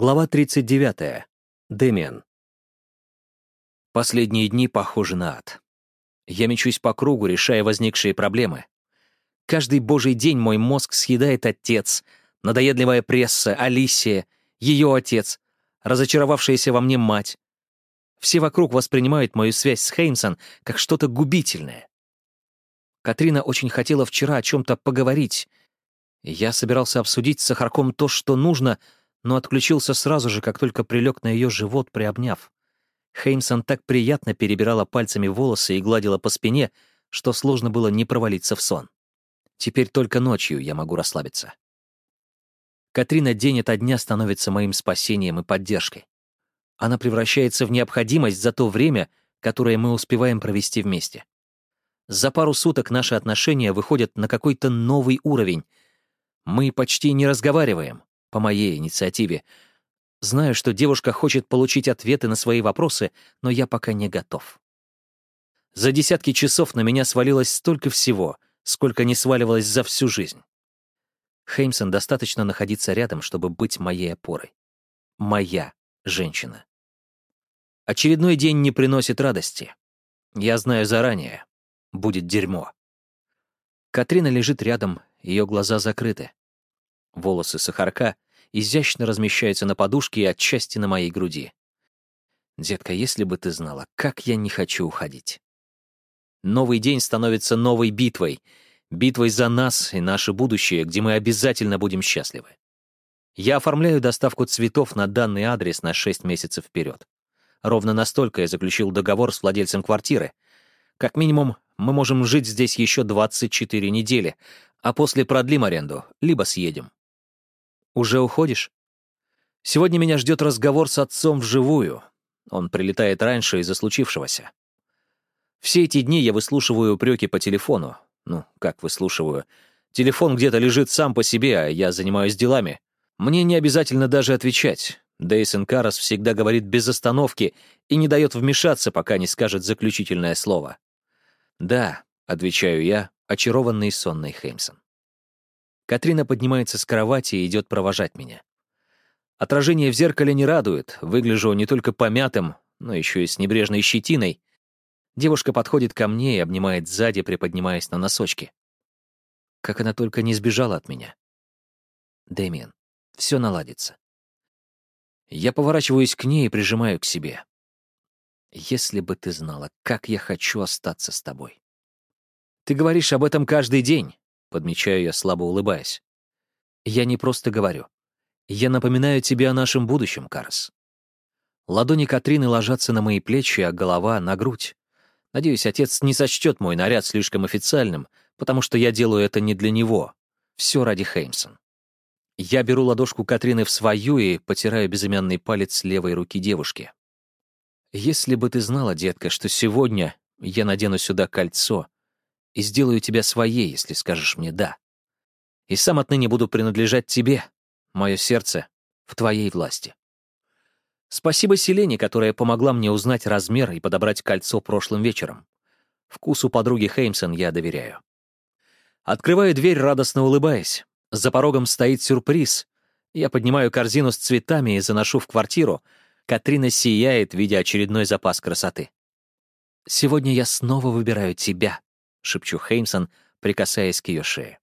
Глава 39. Дэмиан. Последние дни похожи на ад. Я мечусь по кругу, решая возникшие проблемы. Каждый божий день мой мозг съедает отец, надоедливая пресса, Алисия, ее отец, разочаровавшаяся во мне мать. Все вокруг воспринимают мою связь с Хеймсон как что-то губительное. Катрина очень хотела вчера о чем-то поговорить. Я собирался обсудить с Сахарком то, что нужно — но отключился сразу же, как только прилег на ее живот, приобняв. Хеймсон так приятно перебирала пальцами волосы и гладила по спине, что сложно было не провалиться в сон. Теперь только ночью я могу расслабиться. Катрина день ото дня становится моим спасением и поддержкой. Она превращается в необходимость за то время, которое мы успеваем провести вместе. За пару суток наши отношения выходят на какой-то новый уровень. Мы почти не разговариваем, по моей инициативе. Знаю, что девушка хочет получить ответы на свои вопросы, но я пока не готов. За десятки часов на меня свалилось столько всего, сколько не сваливалось за всю жизнь. Хеймсон достаточно находиться рядом, чтобы быть моей опорой. Моя женщина. Очередной день не приносит радости. Я знаю заранее. Будет дерьмо. Катрина лежит рядом, ее глаза закрыты. Волосы сахарка изящно размещаются на подушке и отчасти на моей груди. Детка, если бы ты знала, как я не хочу уходить. Новый день становится новой битвой. Битвой за нас и наше будущее, где мы обязательно будем счастливы. Я оформляю доставку цветов на данный адрес на 6 месяцев вперед. Ровно настолько я заключил договор с владельцем квартиры. Как минимум, мы можем жить здесь еще 24 недели, а после продлим аренду, либо съедем. «Уже уходишь?» «Сегодня меня ждет разговор с отцом вживую. Он прилетает раньше из-за случившегося. Все эти дни я выслушиваю упреки по телефону. Ну, как выслушиваю? Телефон где-то лежит сам по себе, а я занимаюсь делами. Мне не обязательно даже отвечать. Дейсон Карас всегда говорит без остановки и не дает вмешаться, пока не скажет заключительное слово. «Да», — отвечаю я, очарованный сонной Хеймсон. Катрина поднимается с кровати и идет провожать меня. Отражение в зеркале не радует, выгляжу не только помятым, но еще и с небрежной щетиной. Девушка подходит ко мне и обнимает сзади, приподнимаясь на носочки. Как она только не сбежала от меня. Дэмиен, все наладится. Я поворачиваюсь к ней и прижимаю к себе. Если бы ты знала, как я хочу остаться с тобой. Ты говоришь об этом каждый день, Подмечаю я, слабо улыбаясь. Я не просто говорю. Я напоминаю тебе о нашем будущем, Карс. Ладони Катрины ложатся на мои плечи, а голова — на грудь. Надеюсь, отец не сочтет мой наряд слишком официальным, потому что я делаю это не для него. Все ради Хеймсон. Я беру ладошку Катрины в свою и потираю безымянный палец левой руки девушки. Если бы ты знала, детка, что сегодня я надену сюда кольцо, и сделаю тебя своей, если скажешь мне «да». И сам отныне буду принадлежать тебе, мое сердце в твоей власти. Спасибо Селене, которая помогла мне узнать размер и подобрать кольцо прошлым вечером. Вкусу подруги Хеймсон я доверяю. Открываю дверь, радостно улыбаясь. За порогом стоит сюрприз. Я поднимаю корзину с цветами и заношу в квартиру. Катрина сияет, видя очередной запас красоты. «Сегодня я снова выбираю тебя», — шепчу Хеймсон, прикасаясь к ее шее.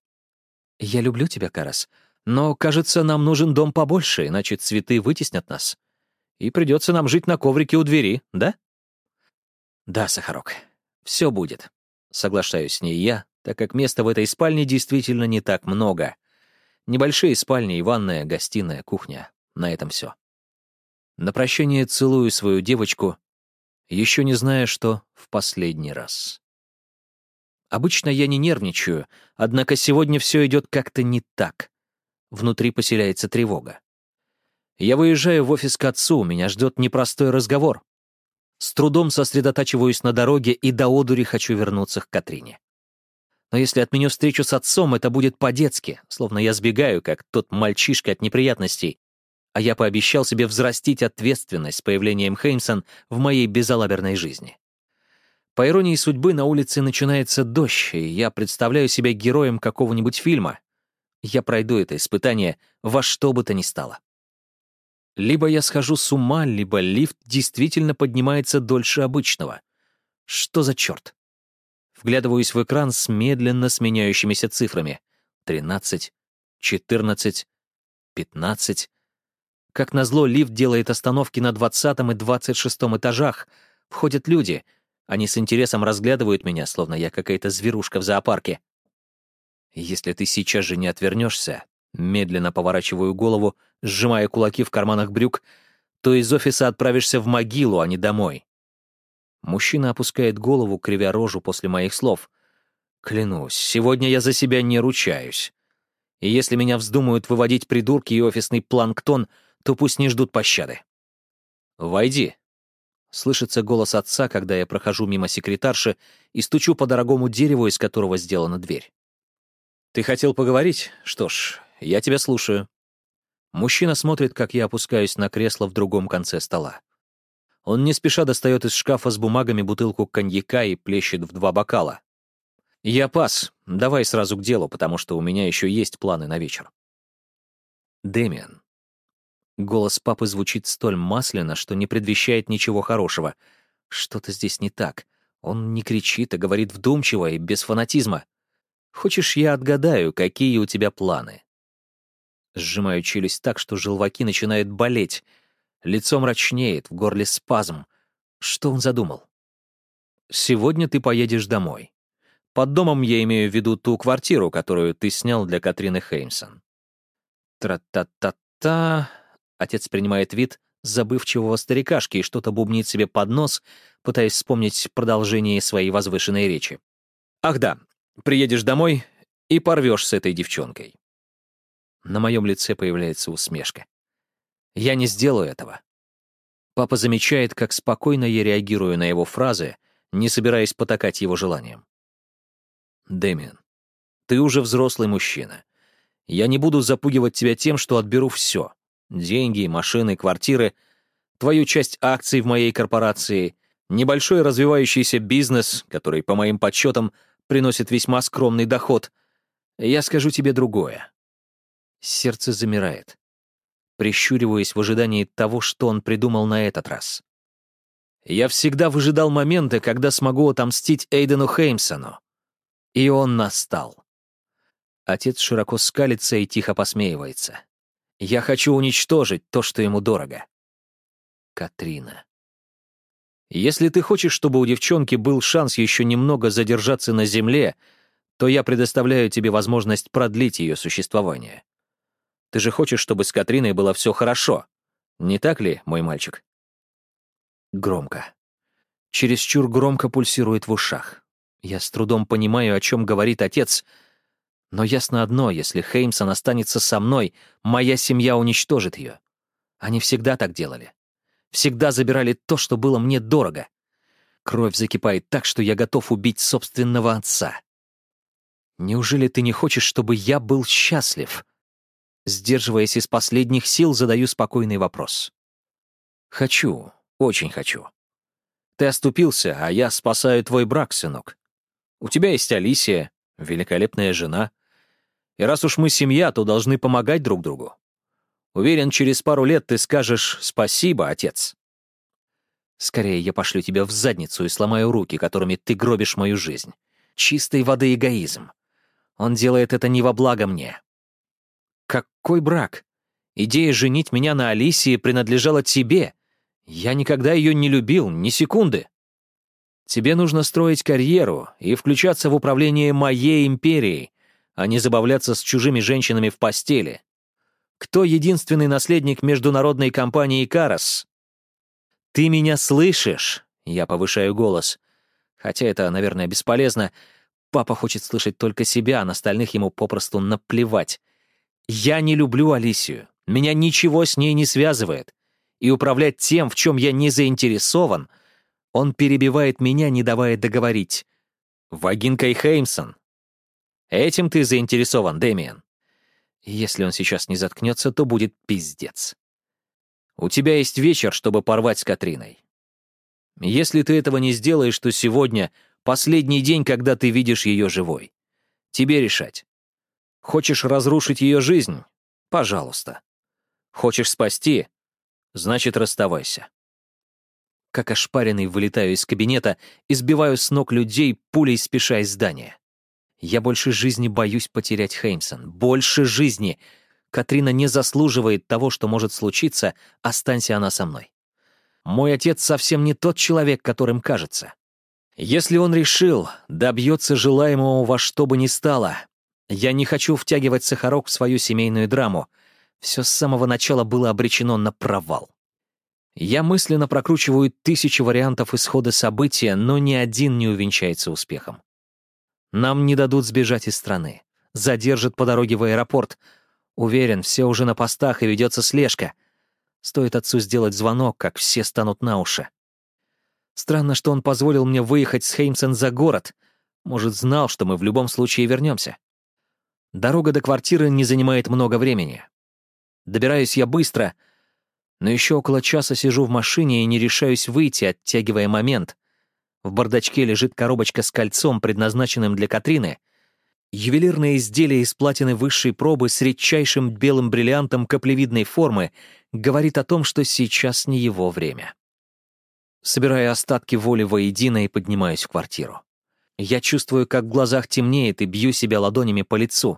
«Я люблю тебя, Карас, но, кажется, нам нужен дом побольше, иначе цветы вытеснят нас. И придется нам жить на коврике у двери, да?» «Да, Сахарок, все будет», — соглашаюсь с ней я, так как места в этой спальне действительно не так много. Небольшие спальни и ванная, гостиная, кухня. На этом все. На прощание целую свою девочку, еще не зная, что в последний раз. Обычно я не нервничаю, однако сегодня все идет как-то не так. Внутри поселяется тревога. Я выезжаю в офис к отцу, меня ждет непростой разговор. С трудом сосредотачиваюсь на дороге и до одури хочу вернуться к Катрине. Но если отменю встречу с отцом, это будет по-детски, словно я сбегаю, как тот мальчишка от неприятностей, а я пообещал себе взрастить ответственность с появлением Хеймсон в моей безалаберной жизни. По иронии судьбы, на улице начинается дождь, и я представляю себя героем какого-нибудь фильма. Я пройду это испытание во что бы то ни стало. Либо я схожу с ума, либо лифт действительно поднимается дольше обычного. Что за черт? Вглядываюсь в экран с медленно сменяющимися цифрами. 13, 14, 15. Как назло, лифт делает остановки на 20 и 26 этажах. Входят люди. Они с интересом разглядывают меня, словно я какая-то зверушка в зоопарке. Если ты сейчас же не отвернешься, медленно поворачиваю голову, сжимая кулаки в карманах брюк, то из офиса отправишься в могилу, а не домой. Мужчина опускает голову, кривя рожу после моих слов. Клянусь, сегодня я за себя не ручаюсь. И если меня вздумают выводить придурки и офисный планктон, то пусть не ждут пощады. «Войди», — слышится голос отца, когда я прохожу мимо секретарши и стучу по дорогому дереву, из которого сделана дверь. «Ты хотел поговорить? Что ж, я тебя слушаю». Мужчина смотрит, как я опускаюсь на кресло в другом конце стола. Он не спеша достает из шкафа с бумагами бутылку коньяка и плещет в два бокала. «Я пас. Давай сразу к делу, потому что у меня еще есть планы на вечер». Дэмиан. Голос папы звучит столь масляно, что не предвещает ничего хорошего. Что-то здесь не так. Он не кричит, а говорит вдумчиво и без фанатизма. Хочешь, я отгадаю, какие у тебя планы?» Сжимаю челюсть так, что желваки начинают болеть. Лицо мрачнеет, в горле спазм. Что он задумал? «Сегодня ты поедешь домой. Под домом я имею в виду ту квартиру, которую ты снял для Катрины Хеймсон». «Тра-та-та-та...» Отец принимает вид забывчивого старикашки и что-то бубнит себе под нос, пытаясь вспомнить продолжение своей возвышенной речи. «Ах да, Приедешь домой и порвешь с этой девчонкой. На моем лице появляется усмешка. Я не сделаю этого. Папа замечает, как спокойно я реагирую на его фразы, не собираясь потакать его желаниям. Дэмиан, ты уже взрослый мужчина. Я не буду запугивать тебя тем, что отберу все — деньги, машины, квартиры, твою часть акций в моей корпорации, небольшой развивающийся бизнес, который, по моим подсчетам, приносит весьма скромный доход. Я скажу тебе другое. Сердце замирает. Прищуриваясь в ожидании того, что он придумал на этот раз. Я всегда выжидал момента, когда смогу отомстить Эйдену Хеймсону. И он настал. Отец широко скалится и тихо посмеивается. Я хочу уничтожить то, что ему дорого. Катрина. Если ты хочешь, чтобы у девчонки был шанс еще немного задержаться на земле, то я предоставляю тебе возможность продлить ее существование. Ты же хочешь, чтобы с Катриной было все хорошо, не так ли, мой мальчик? Громко. Чересчур громко пульсирует в ушах. Я с трудом понимаю, о чем говорит отец, но ясно одно, если Хеймсон останется со мной, моя семья уничтожит ее. Они всегда так делали всегда забирали то, что было мне дорого. Кровь закипает так, что я готов убить собственного отца. Неужели ты не хочешь, чтобы я был счастлив? Сдерживаясь из последних сил, задаю спокойный вопрос. Хочу, очень хочу. Ты оступился, а я спасаю твой брак, сынок. У тебя есть Алисия, великолепная жена. И раз уж мы семья, то должны помогать друг другу. Уверен, через пару лет ты скажешь «спасибо, отец». Скорее я пошлю тебя в задницу и сломаю руки, которыми ты гробишь мою жизнь. Чистой воды эгоизм. Он делает это не во благо мне. Какой брак? Идея женить меня на Алисии принадлежала тебе. Я никогда ее не любил, ни секунды. Тебе нужно строить карьеру и включаться в управление моей империей, а не забавляться с чужими женщинами в постели. Кто единственный наследник международной компании «Карас»? «Ты меня слышишь?» — я повышаю голос. Хотя это, наверное, бесполезно. Папа хочет слышать только себя, а на остальных ему попросту наплевать. «Я не люблю Алисию. Меня ничего с ней не связывает. И управлять тем, в чем я не заинтересован, он перебивает меня, не давая договорить. Вагинка и Хеймсон. Этим ты заинтересован, Дэмиен. Если он сейчас не заткнется, то будет пиздец. У тебя есть вечер, чтобы порвать с Катриной. Если ты этого не сделаешь, то сегодня последний день, когда ты видишь ее живой. Тебе решать. Хочешь разрушить ее жизнь? Пожалуйста. Хочешь спасти? Значит, расставайся. Как ошпаренный вылетаю из кабинета и сбиваю с ног людей, пулей спеша из здания. Я больше жизни боюсь потерять Хеймсон. Больше жизни. Катрина не заслуживает того, что может случиться, останься она со мной. Мой отец совсем не тот человек, которым кажется. Если он решил, добьется желаемого во что бы ни стало. Я не хочу втягивать Сахарок в свою семейную драму. Все с самого начала было обречено на провал. Я мысленно прокручиваю тысячи вариантов исхода события, но ни один не увенчается успехом. Нам не дадут сбежать из страны. Задержат по дороге в аэропорт. Уверен, все уже на постах и ведется слежка. Стоит отцу сделать звонок, как все станут на уши. Странно, что он позволил мне выехать с Хеймсен за город. Может, знал, что мы в любом случае вернемся. Дорога до квартиры не занимает много времени. Добираюсь я быстро, но еще около часа сижу в машине и не решаюсь выйти, оттягивая момент. В бардачке лежит коробочка с кольцом, предназначенным для Катрины. Ювелирное изделие из платины высшей пробы с редчайшим белым бриллиантом каплевидной формы говорит о том, что сейчас не его время. Собираю остатки воли воедино и поднимаюсь в квартиру. Я чувствую, как в глазах темнеет, и бью себя ладонями по лицу.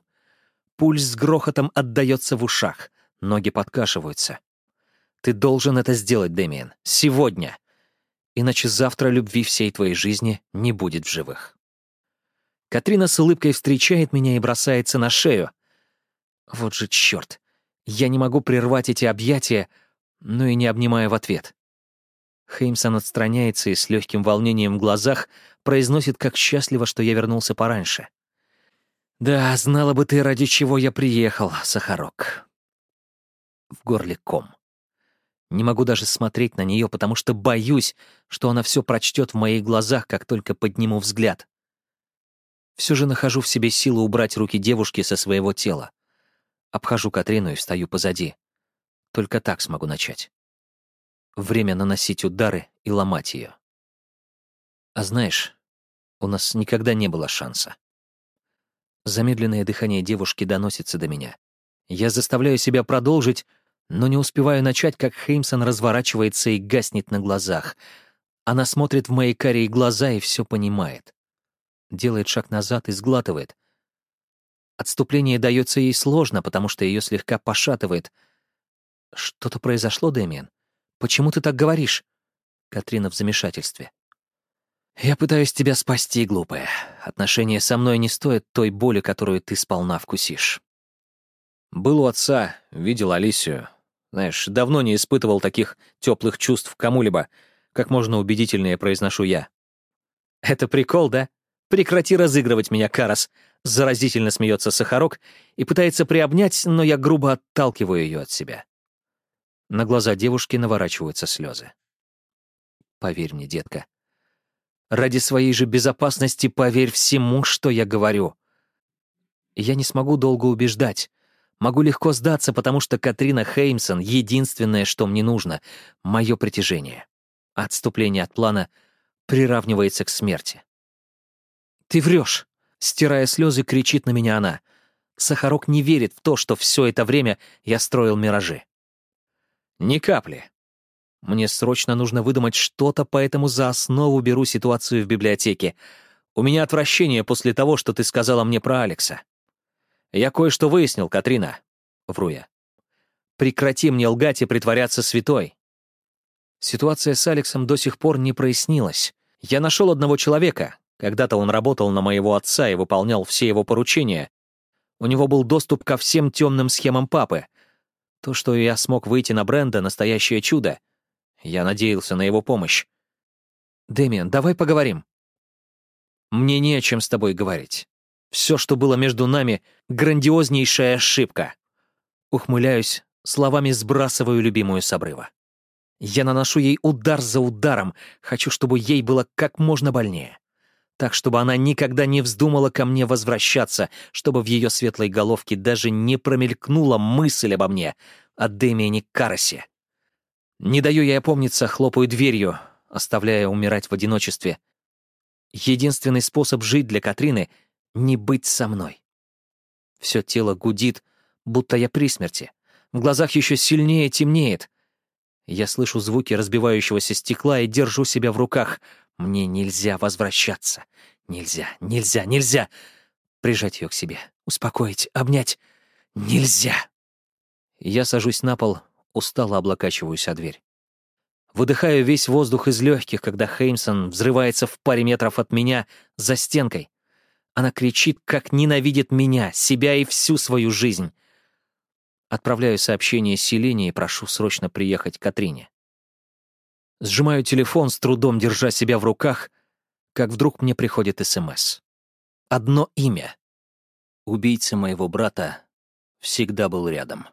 Пульс с грохотом отдается в ушах, ноги подкашиваются. Ты должен это сделать, Дэмиен. Сегодня иначе завтра любви всей твоей жизни не будет в живых. Катрина с улыбкой встречает меня и бросается на шею. Вот же черт! Я не могу прервать эти объятия, но и не обнимая в ответ. Хеймсон отстраняется и с легким волнением в глазах произносит, как счастливо, что я вернулся пораньше. «Да, знала бы ты, ради чего я приехал, Сахарок». В горле ком. Не могу даже смотреть на нее, потому что боюсь, что она все прочтет в моих глазах, как только подниму взгляд. Все же нахожу в себе силы убрать руки девушки со своего тела. Обхожу Катрину и встаю позади. Только так смогу начать. Время наносить удары и ломать ее. А знаешь, у нас никогда не было шанса. Замедленное дыхание девушки доносится до меня. Я заставляю себя продолжить, но не успеваю начать, как Хеймсон разворачивается и гаснет на глазах. Она смотрит в мои карие глаза и все понимает. Делает шаг назад и сглатывает. Отступление дается ей сложно, потому что ее слегка пошатывает. «Что-то произошло, Дэмиен? Почему ты так говоришь?» Катрина в замешательстве. «Я пытаюсь тебя спасти, глупая. Отношения со мной не стоят той боли, которую ты сполна вкусишь». Был у отца, видел Алисию, знаешь, давно не испытывал таких теплых чувств кому-либо, как можно убедительнее произношу я. «Это прикол, да? Прекрати разыгрывать меня, Карас!» Заразительно смеется Сахарок и пытается приобнять, но я грубо отталкиваю ее от себя. На глаза девушки наворачиваются слезы. Поверь мне, детка. Ради своей же безопасности поверь всему, что я говорю. Я не смогу долго убеждать, Могу легко сдаться, потому что Катрина Хеймсон — единственное, что мне нужно — мое притяжение. Отступление от плана приравнивается к смерти. «Ты врешь!» — стирая слезы, кричит на меня она. Сахарок не верит в то, что все это время я строил миражи. «Ни капли. Мне срочно нужно выдумать что-то, поэтому за основу беру ситуацию в библиотеке. У меня отвращение после того, что ты сказала мне про Алекса. «Я кое-что выяснил, Катрина», — вру я. «Прекрати мне лгать и притворяться святой». Ситуация с Алексом до сих пор не прояснилась. Я нашел одного человека. Когда-то он работал на моего отца и выполнял все его поручения. У него был доступ ко всем темным схемам папы. То, что я смог выйти на бренда, — настоящее чудо. Я надеялся на его помощь. «Дэмиан, давай поговорим». «Мне не о чем с тобой говорить. Все, что было между нами, — грандиознейшая ошибка. Ухмыляюсь, словами сбрасываю любимую с обрыва. Я наношу ей удар за ударом, хочу, чтобы ей было как можно больнее. Так, чтобы она никогда не вздумала ко мне возвращаться, чтобы в ее светлой головке даже не промелькнула мысль обо мне, о Дэмиане Карасе. Не даю ей опомниться, хлопаю дверью, оставляя умирать в одиночестве. Единственный способ жить для Катрины — не быть со мной. Все тело гудит, будто я при смерти. В глазах еще сильнее темнеет. Я слышу звуки разбивающегося стекла и держу себя в руках. Мне нельзя возвращаться. Нельзя, нельзя, нельзя. Прижать ее к себе, успокоить, обнять. Нельзя. Я сажусь на пол, устало облокачиваюсь о дверь. Выдыхаю весь воздух из легких, когда Хеймсон взрывается в паре метров от меня за стенкой. Она кричит, как ненавидит меня, себя и всю свою жизнь. Отправляю сообщение Селине и прошу срочно приехать к Катрине. Сжимаю телефон, с трудом держа себя в руках, как вдруг мне приходит СМС. Одно имя. Убийца моего брата всегда был рядом.